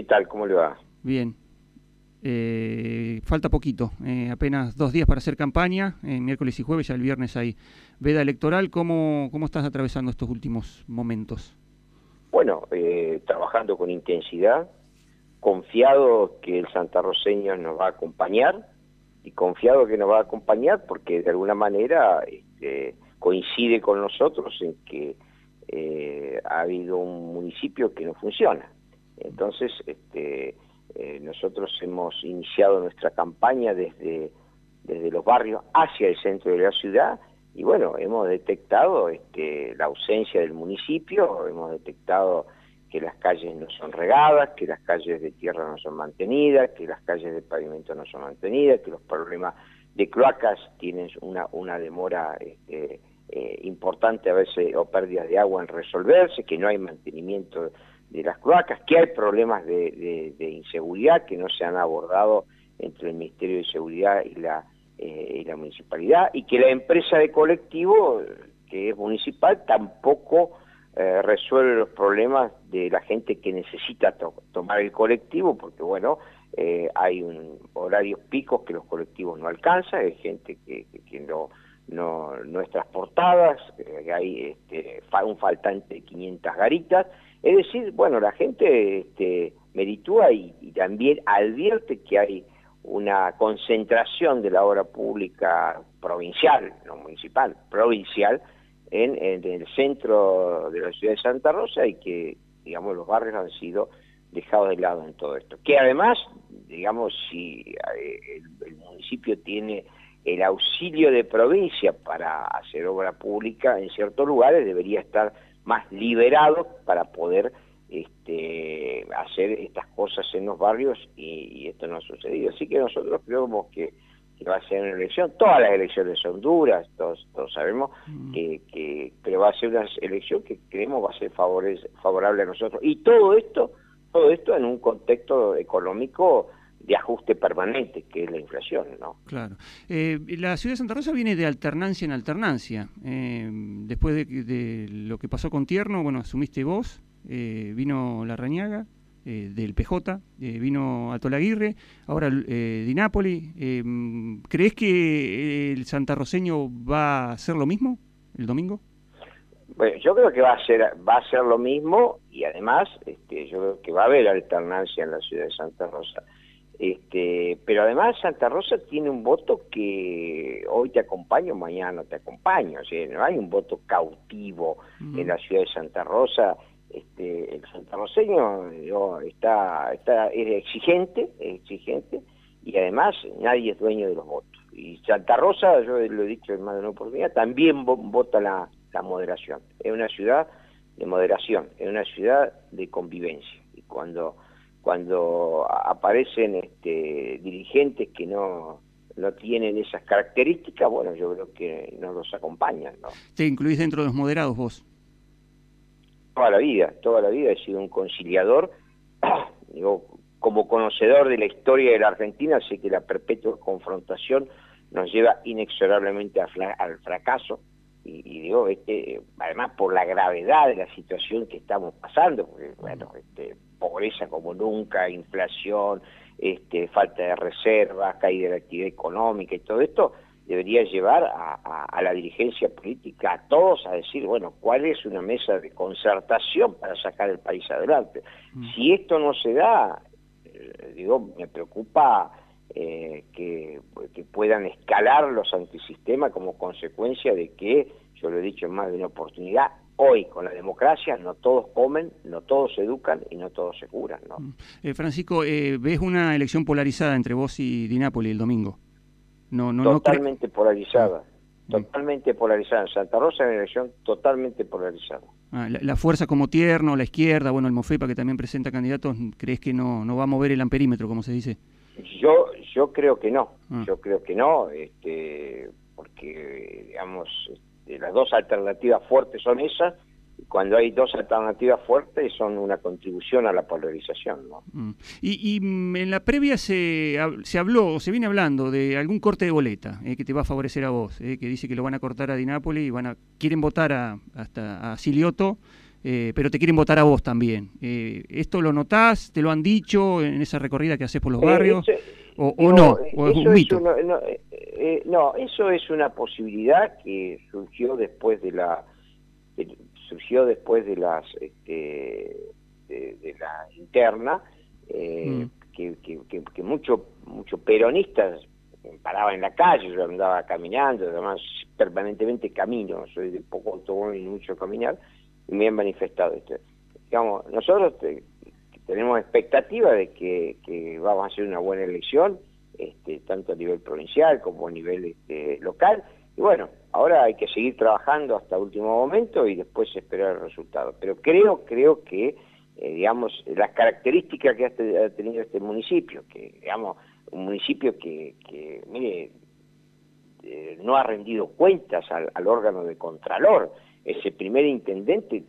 ¿Qué tal? ¿Cómo le va? Bien. Eh, falta poquito, eh, apenas dos días para hacer campaña, eh, miércoles y jueves, ya el viernes hay veda electoral. ¿Cómo, cómo estás atravesando estos últimos momentos? Bueno, trabajando con intensidad, confiado que el santarroseño nos va a acompañar y confiado que nos va a acompañar porque de alguna manera este, coincide con nosotros en que ha habido un municipio que no funciona entonces, este, eh, nosotros hemos iniciado nuestra campaña desde, desde los barrios hacia el centro de la ciudad y bueno, hemos detectado este, la ausencia del municipio, hemos detectado que las calles no son regadas, que las calles de tierra no son mantenidas, que las calles de pavimento no son mantenidas, que los problemas de cloacas tienen una, una demora este, eh, importante a veces o pérdidas de agua en resolverse, que no hay mantenimiento de las cloacas, que hay problemas de, inseguridad que no se han abordado entre el Ministerio de Seguridad y la, eh, municipalidad, y que la empresa de colectivo, que es municipal, tampoco eh, resuelve los problemas de la gente que necesita tomar el colectivo, porque bueno, eh, hay un horarios picos que los colectivos no alcanzan, hay gente que, no es transportada, hay este, un faltante de 500 garitas, es decir, bueno, la gente este, meritúa y, también advierte que hay una concentración de la obra pública provincial, no municipal, provincial, en, el centro de la ciudad de Santa Rosa y que, digamos, los barrios han sido dejados de lado en todo esto. Que además, digamos, si eh, el municipio tiene el auxilio de provincia para hacer obra pública en ciertos lugares, debería estar más liberados para poder este, hacer estas cosas en los barrios y, esto no ha sucedido. Así que nosotros creemos que, va a ser una elección, todas las elecciones son duras, todos, todos sabemos mm. que, que, pero va a ser una elección que creemos va a ser favorable a nosotros. Y todo esto, todo esto en un contexto económico de ajuste permanente, que es la inflación, ¿no? Claro. Eh, la ciudad de Santa Rosa viene de alternancia en alternancia. Eh, después de, lo que pasó con Tierno, bueno, asumiste vos, eh, vino La Rañaga, del PJ, vino Atolaguirre, ahora Di Napoli. ¿Crees que el santarroseño va a hacer lo mismo el domingo? Bueno, yo creo que va a ser va a ser lo mismo y además este, yo creo que va a haber alternancia en la ciudad de Santa Rosa. Este, pero además Santa Rosa tiene un voto que hoy te acompaño, mañana no te acompaño, o sea, no hay un voto cautivo en la ciudad de Santa Rosa. Este, el santarroseño está, está, es exigente, es exigente, y además nadie es dueño de los votos. Y Santa Rosa, yo lo he dicho en más de una oportunidad, también vota la, la moderación. Es una ciudad de moderación, es una ciudad de convivencia. Y cuando cuando aparecen este, dirigentes que no, no tienen esas características, bueno, yo creo que no los acompañan. ¿no? ¿Te incluís dentro de los moderados vos? Toda la vida, toda la vida he sido un conciliador. Digo, como conocedor de la historia de la Argentina, sé que la perpetua confrontación nos lleva inexorablemente al fracaso. Y, digo, este, además por la gravedad de la situación que estamos pasando, porque, bueno, este, pobreza como nunca, inflación, este, falta de reservas, caída de la actividad económica y todo esto, debería llevar a, la dirigencia política, a todos, a decir, bueno, ¿cuál es una mesa de concertación para sacar el país adelante? Mm. Si esto no se da, eh, digo, me preocupa eh, que, que, puedan escalar los antisistemas como consecuencia de que, yo lo he dicho en más de una oportunidad, hoy con la democracia no todos comen, no todos se educan y no todos se curan. ¿no? Mm. Eh, Francisco, eh, ¿ves una elección polarizada entre vos y Di Napoli el domingo? No, no, totalmente polarizada, ah, totalmente polarizada. En Santa Rosa es una elección totalmente polarizada. Ah, la, fuerza como tierno, la izquierda, bueno, el Mofepa que también presenta candidatos, ¿crees que no, no va a mover el amperímetro, como se dice? Yo, yo creo que no, ah. yo creo que no, este, porque, digamos, las dos alternativas fuertes son esas, y cuando hay dos alternativas fuertes son una contribución a la polarización. ¿no? Mm. Y, mm, en la previa se, se habló, se viene hablando de algún corte de boleta eh, que te va a favorecer a vos, eh, que dice que lo van a cortar a Dinápolis y van a, quieren votar a, hasta a Silioto eh, pero te quieren votar a vos también. Eh, ¿Esto lo notás? ¿Te lo han dicho en esa recorrida que haces por los barrios? O, no? ¿O es un mito? no, eso es una posibilidad que surgió después de la surgió después de las este, de, la interna mm. que, que, que muchos mucho peronistas paraba en la calle, yo andaba caminando, además permanentemente camino, soy de poco automóvil y mucho caminar, y me han manifestado esto. Digamos, nosotros tenemos expectativa de que, vamos a hacer una buena elección, este, tanto a nivel provincial como a nivel este, local, y bueno, ahora hay que seguir trabajando hasta último momento y después esperar el resultado. Pero creo, creo que, eh, digamos, las características que ha tenido este municipio, que, digamos, un municipio que, mire, eh, no ha rendido cuentas al, órgano de Contralor. Ese primer intendente,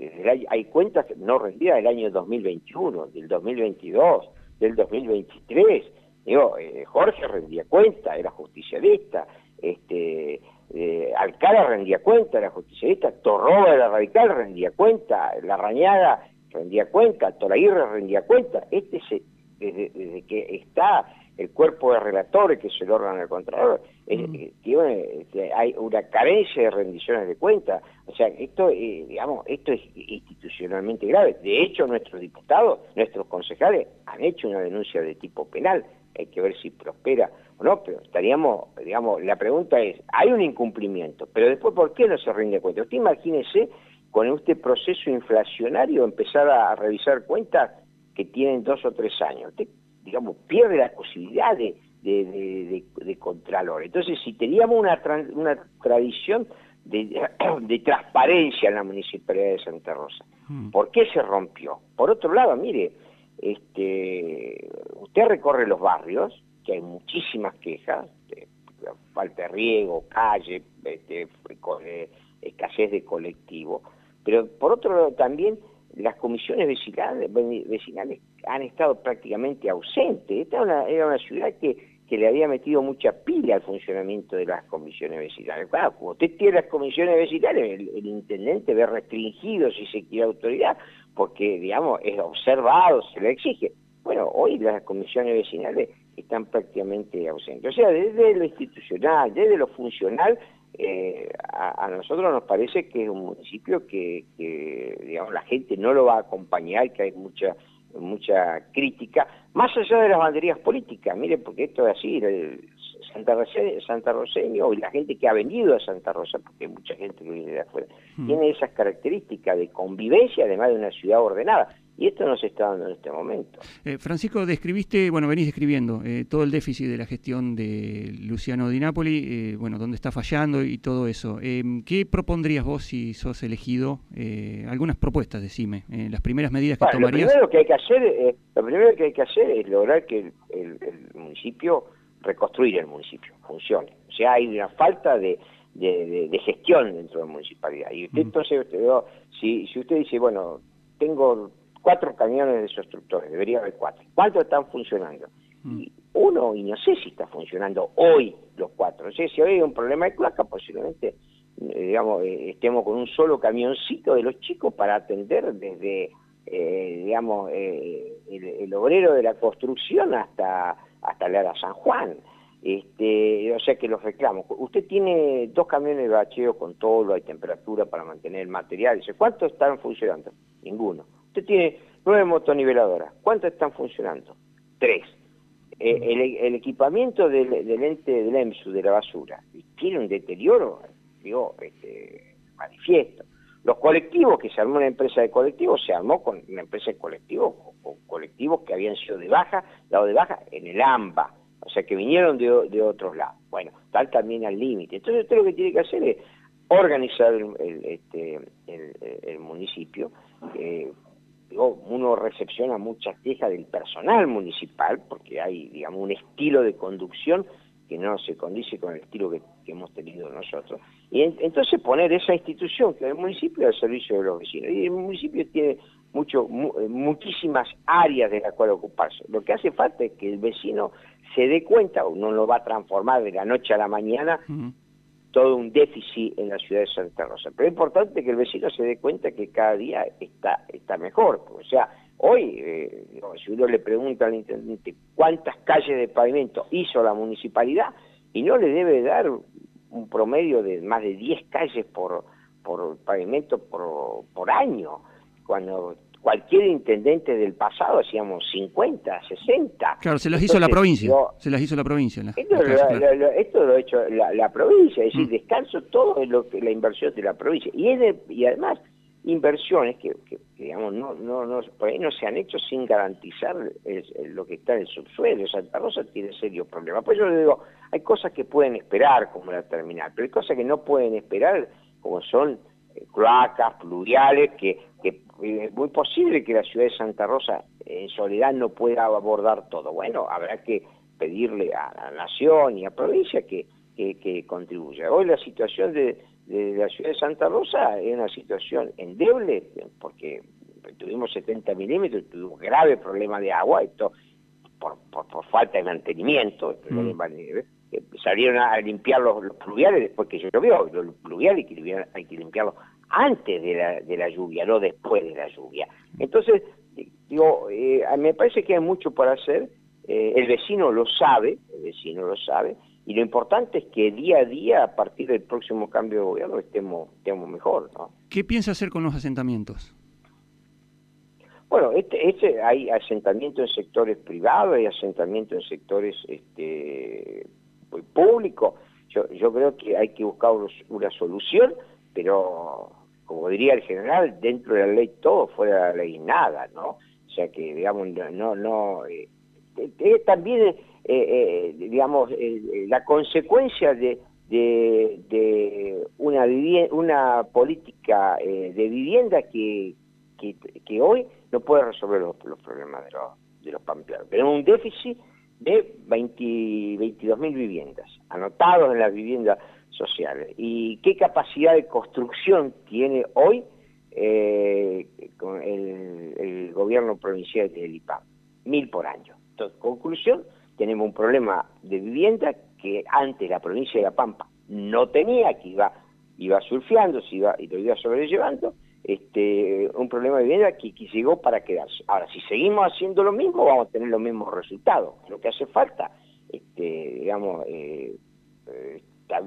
hay cuentas no rendidas del año 2021, del 2022, del 2023. Digo, eh, Jorge rendía cuenta, era justicialista, este, eh, Alcala rendía cuenta, era justicialista, Torroba era radical, rendía cuenta, La Rañaga rendía cuenta, Toraguirre rendía cuenta. Este se, desde que está el cuerpo de relatores, que es el órgano del Contralor, este, hay una carencia de rendiciones de cuentas. O sea, esto, eh, digamos, esto es institucionalmente grave. De hecho, nuestros diputados, nuestros concejales han hecho una denuncia de tipo penal. Hay que ver si prospera o no, pero estaríamos, digamos, la pregunta es, hay un incumplimiento, pero después, ¿por qué no se rinde cuenta? Usted imagínese con este proceso inflacionario empezar a, revisar cuentas que tienen dos o tres años digamos, pierde la posibilidad de, de, Contralor. Entonces, si teníamos una, una tradición de, transparencia en la Municipalidad de Santa Rosa, mm. ¿por qué se rompió? Por otro lado, mire, este, usted recorre los barrios, que hay muchísimas quejas, de, falta de riego, calle, este, escasez de colectivo, pero por otro lado también las comisiones vecinales, vecinales han estado prácticamente ausentes. Esta era una, ciudad que, le había metido mucha pila al funcionamiento de las comisiones vecinales. Claro, como usted tiene las comisiones vecinales, el, intendente ve restringido, si se quiere, autoridad, porque, digamos, es observado, se le exige. Bueno, hoy las comisiones vecinales están prácticamente ausentes. O sea, desde lo institucional, desde lo funcional, eh, a, nosotros nos parece que es un municipio que, digamos, la gente no lo va a acompañar, que hay mucha mucha crítica, más allá de las banderías políticas, mire, porque esto es así, Santa, Santa Roseño y la gente que ha venido a Santa Rosa, porque hay mucha gente que viene de afuera, hmm. tiene esas características de convivencia, además de una ciudad ordenada. Y esto no se está dando en este momento. Eh, Francisco, describiste, bueno, venís describiendo eh, todo el déficit de la gestión de Luciano Di Napoli, eh, bueno, dónde está fallando y todo eso. ¿Qué propondrías vos si sos elegido? algunas propuestas, decime, las primeras medidas que tomarías. Lo primero que hay que hacer, lo primero que hay que hacer es lograr que el, municipio, reconstruir el municipio, funcione. O sea, hay una falta de, gestión dentro de la municipalidad. Y usted, mm. entonces, usted, si, si usted dice, bueno, tengo cuatro camiones de desobstructores, debería haber cuatro. ¿Cuántos están funcionando? Mm. Y uno, y no sé si está funcionando hoy los cuatro. O sea, si hoy hay un problema de cloaca, posiblemente eh, digamos, eh, estemos con un solo camioncito de los chicos para atender desde, eh, digamos, el, obrero de la construcción hasta, hasta la San Juan. Este, o sea que los reclamos. Usted tiene dos camiones de bacheo con todo, hay temperatura para mantener el material. Dice, ¿cuántos están funcionando? Ninguno. Usted tiene nueve motoniveladoras. ¿Cuántas están funcionando? Tres. Eh, el, equipamiento del, ente del EMSU, de la basura, tiene un deterioro, digo, este, manifiesto. Los colectivos, que se armó una empresa de colectivos, se armó con una empresa de colectivos, con colectivos que habían sido de baja, dado de baja en el AMBA, o sea, que vinieron de, de otros lados. Bueno, tal también al límite. Entonces usted lo que tiene que hacer es organizar el, este, el, municipio, eh, uno recepciona muchas quejas del personal municipal, porque hay, digamos, un estilo de conducción que no se condice con el estilo que, hemos tenido nosotros. Y entonces poner esa institución, que es el municipio, al servicio de los vecinos. Y el municipio tiene mucho, eh, muchísimas áreas de las cuales ocuparse. Lo que hace falta es que el vecino se dé cuenta, uno lo va a transformar de la noche a la mañana, todo un déficit en la ciudad de Santa Rosa. Pero es importante que el vecino se dé cuenta que cada día está, está mejor. O sea, hoy, eh, si uno le pregunta al intendente cuántas calles de pavimento hizo la municipalidad, y no le debe dar un promedio de más de 10 calles por, por pavimento por, por año, cuando cualquier intendente del pasado hacíamos 50, 60. Claro, se las hizo la provincia. se las hizo la provincia. esto, lo, ha hecho la, provincia, es decir, mm. descanso todo lo que la inversión de la provincia. Y, y además, inversiones que, digamos, no, no, no, por ahí no se han hecho sin garantizar lo que está en el subsuelo. Santa Rosa tiene serios problemas. Pues yo le digo, hay cosas que pueden esperar, como la terminal, pero hay cosas que no pueden esperar, como son cloacas, pluviales, que, que es muy posible que la ciudad de Santa Rosa en soledad no pueda abordar todo. Bueno, habrá que pedirle a la nación y a provincia que, que, contribuya. Hoy la situación de, la ciudad de Santa Rosa es una situación endeble, porque tuvimos 70 milímetros, tuvimos grave problema de agua, esto por, por, falta de mantenimiento, mm. Salieron a limpiar los, pluviales después que llovió, los pluviales hay que, hay que limpiarlos antes de la, de la lluvia, no después de la lluvia. Entonces, digo, eh, me parece que hay mucho por hacer, eh, el vecino lo sabe, el vecino lo sabe, y lo importante es que día a día, a partir del próximo cambio de gobierno, estemos, estemos mejor. ¿no? ¿Qué piensa hacer con los asentamientos? Bueno, este, este, hay asentamientos en sectores privados, hay asentamientos en sectores este, públicos. Yo, yo creo que hay que buscar una solución, pero como diría el general, dentro de la ley todo, fuera de la ley nada, ¿no? O sea que, digamos, no, no, eh, también, eh, eh, digamos, la consecuencia de, de, una, una política de vivienda que, que, hoy no puede resolver los, problemas de los, de los pampeanos. Tenemos un déficit de 22 mil viviendas, anotados en las viviendas sociales. ¿Y qué capacidad de construcción tiene hoy eh, el, gobierno provincial de IPAM? Mil por año. Entonces, conclusión, tenemos un problema de vivienda que antes la provincia de La Pampa no tenía, que iba, iba surfeando se iba, y lo iba sobrellevando, este, un problema de vivienda que, llegó para quedarse. Ahora, si seguimos haciendo lo mismo, vamos a tener los mismos resultados. Lo que hace falta, este, digamos, eh, eh,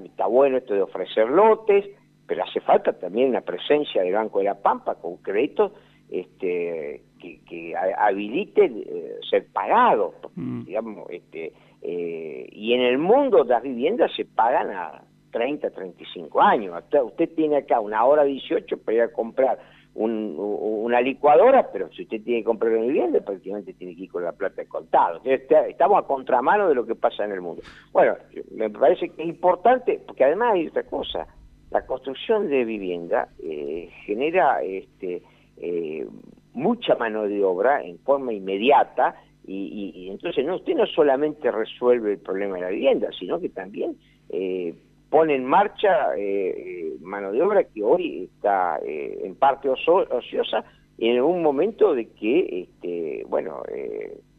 está, bueno esto de ofrecer lotes, pero hace falta también una presencia del Banco de la Pampa con créditos este, que, habiliten eh, ser pagados, mm. digamos, este, y en el mundo las viviendas se pagan a 30, 35 años. Usted, tiene acá una hora 18 para ir a comprar una licuadora, pero si usted tiene que comprar una vivienda, prácticamente tiene que ir con la plata de contado. estamos a contramano de lo que pasa en el mundo. Bueno, me parece que es importante, porque además hay otra cosa, la construcción de vivienda eh, genera este, eh, mucha mano de obra en forma inmediata y, entonces no, usted no solamente resuelve el problema de la vivienda, sino que también eh, pone en marcha eh, eh, mano de obra que hoy está eh, en parte ociosa en un momento de que, este, bueno,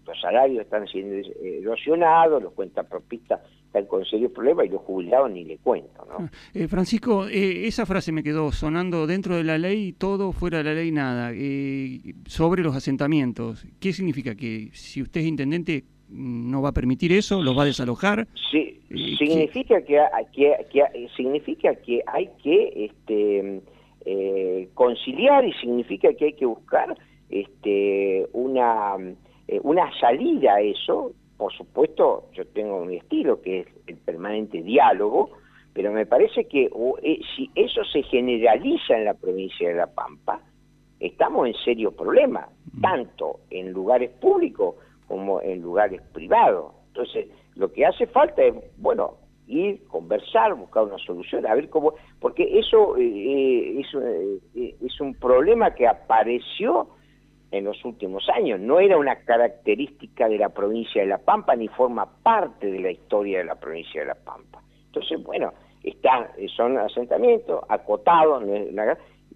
los salarios están siendo erosionados, los cuentapropistas están con serios problemas y los jubilados ni le cuento, ¿no? Ah, Francisco, esa frase me quedó sonando dentro de la ley todo, fuera de la ley nada, sobre los asentamientos. ¿Qué significa? Que si usted es intendente no va a permitir eso, los va a desalojar. Sí, significa que, que, significa que hay que este, eh, conciliar y significa que hay que buscar este, una, eh, una salida a eso. Por supuesto, yo tengo mi estilo, que es el permanente diálogo, pero me parece que eh, si eso se generaliza en la provincia de La Pampa, estamos en serio problema, mm. tanto en lugares públicos como en lugares privados. Entonces, lo que hace falta es, bueno, ir, conversar, buscar una solución, a ver cómo, porque eso eh, es, eh, es, un problema que apareció en los últimos años, no era una característica de la provincia de La Pampa ni forma parte de la historia de la provincia de La Pampa. Entonces, bueno, están, son asentamientos acotados,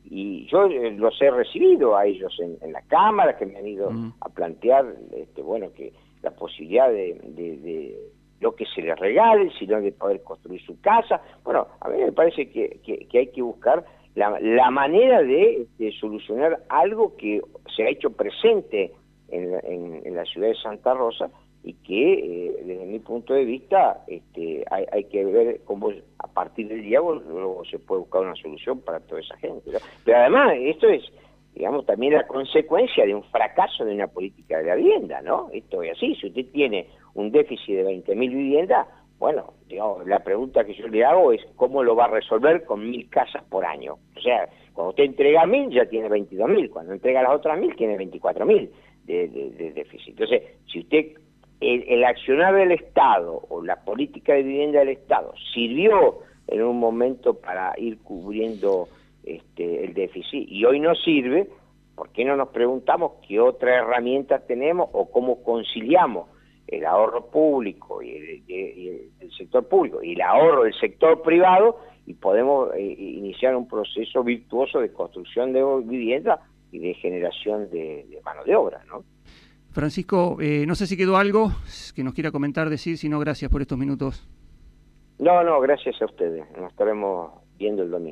y yo eh, los he recibido a ellos en, la Cámara, que me han ido mm. a plantear, este, bueno, que la posibilidad de, lo que se les regale, sino de poder construir su casa. Bueno, a mí me parece que, hay que buscar la, manera de, solucionar algo que se ha hecho presente en, la ciudad de Santa Rosa y que eh, desde mi punto de vista este, hay, que ver cómo a partir del diálogo luego se puede buscar una solución para toda esa gente. Pero además esto es digamos, también la consecuencia de un fracaso de una política de la vivienda, ¿no? Esto es así, si usted tiene un déficit de 20.000 viviendas, bueno, digamos, la pregunta que yo le hago es cómo lo va a resolver con mil casas por año. O sea, cuando usted entrega mil ya tiene 22.000, cuando entrega las otras mil tiene 24.000 de, de, de déficit. Entonces, si usted, el, accionar del Estado o la política de vivienda del Estado sirvió en un momento para ir cubriendo este, el déficit y hoy no sirve, ¿por qué no nos preguntamos qué otra herramienta tenemos o cómo conciliamos el ahorro público y el, sector público y el ahorro del sector privado y podemos eh, iniciar un proceso virtuoso de construcción de vivienda y de generación de, mano de obra, ¿no? Francisco, eh, no sé si quedó algo que nos quiera comentar, decir, si no, gracias por estos minutos. No, no, gracias a ustedes. Nos estaremos viendo el domingo.